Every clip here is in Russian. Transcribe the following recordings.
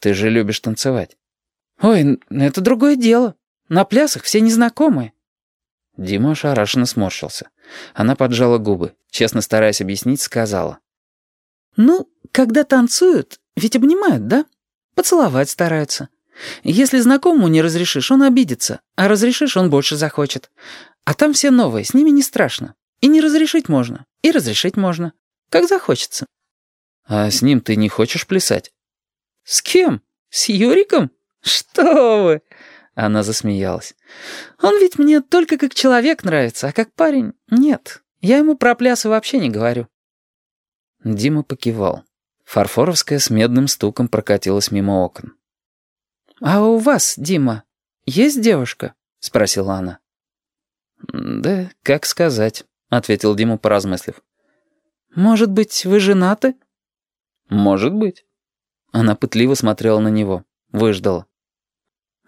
Ты же любишь танцевать». «Ой, это другое дело. На плясах все незнакомые». Дима ошарашенно сморщился. Она поджала губы, честно стараясь объяснить, сказала. «Ну, когда танцуют, ведь обнимают, да? Поцеловать стараются. Если знакомому не разрешишь, он обидится, а разрешишь, он больше захочет. А там все новые, с ними не страшно. И не разрешить можно, и разрешить можно. Как захочется». «А с ним ты не хочешь плясать?» «С кем? С Юриком? Что вы!» Она засмеялась. «Он ведь мне только как человек нравится, а как парень — нет. Я ему про плясы вообще не говорю». Дима покивал. Фарфоровская с медным стуком прокатилась мимо окон. «А у вас, Дима, есть девушка?» — спросила она. «Да, как сказать», — ответил Дима, поразмыслив. «Может быть, вы женаты?» «Может быть». Она пытливо смотрела на него, выждала.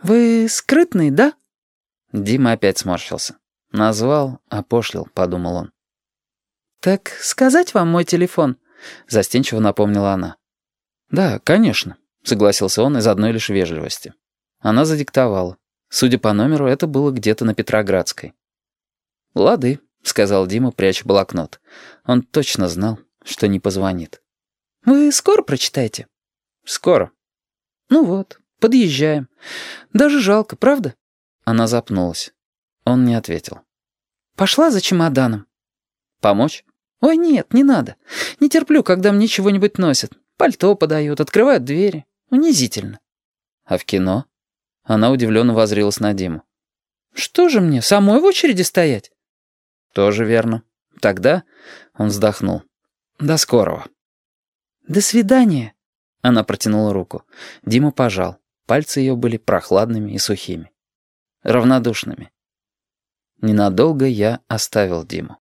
«Вы скрытный, да?» Дима опять сморщился. «Назвал, опошлил», — подумал он. «Так сказать вам мой телефон?» — застенчиво напомнила она. «Да, конечно», — согласился он из одной лишь вежливости. Она задиктовала. Судя по номеру, это было где-то на Петроградской. «Лады», — сказал Дима, пряча блокнот. Он точно знал, что не позвонит. «Вы скоро прочитаете?» «Скоро». «Ну вот, подъезжаем. Даже жалко, правда?» Она запнулась. Он не ответил. «Пошла за чемоданом». «Помочь?» «Ой, нет, не надо. Не терплю, когда мне чего-нибудь носят. Пальто подают, открывают двери. Унизительно». «А в кино?» Она удивленно возрилась на Диму. «Что же мне, самой в очереди стоять?» «Тоже верно. Тогда...» Он вздохнул. «До скорого». «До свидания». Она протянула руку. Дима пожал. Пальцы ее были прохладными и сухими. Равнодушными. Ненадолго я оставил Диму.